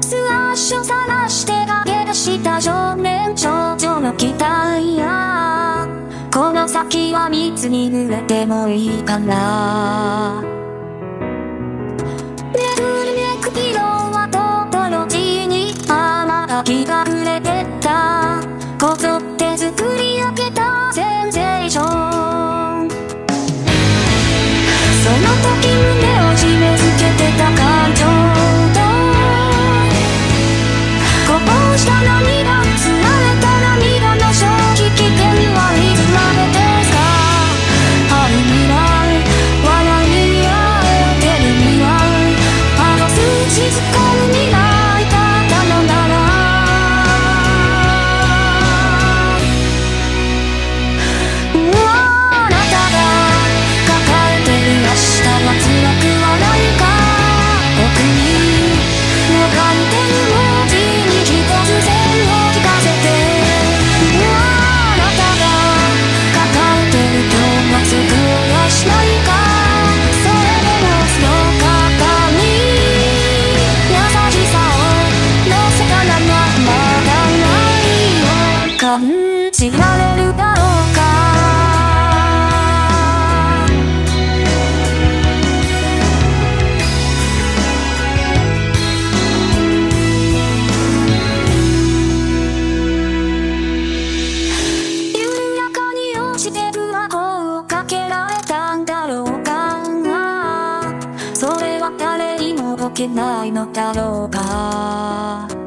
スワッシュ探して駆け出した少年少女の期待やこの先は蜜に濡れてもいいかなめぐるめくピロはトトロジーに甘がきができないのだろうか。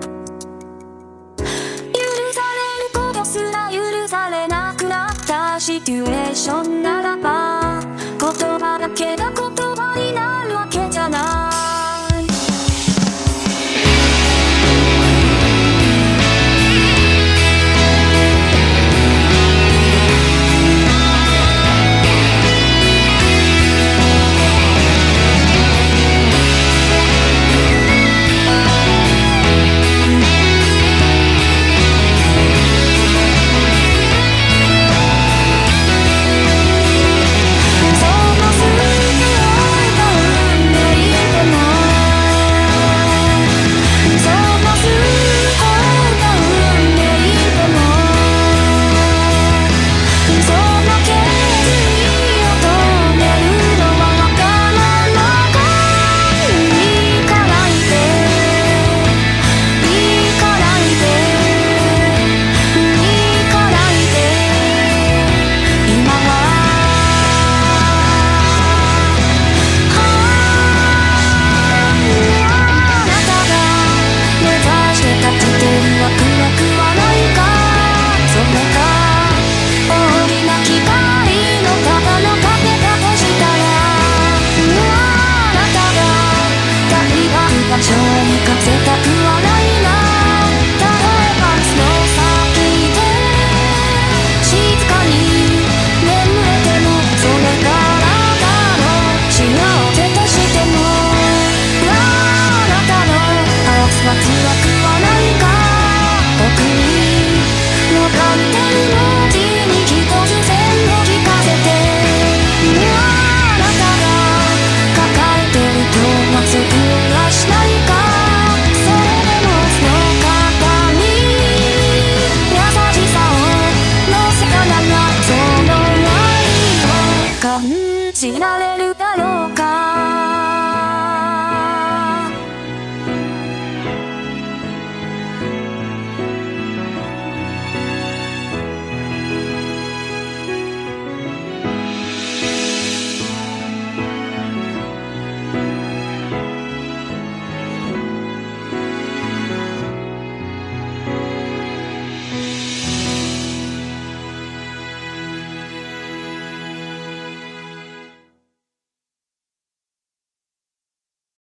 れるだろう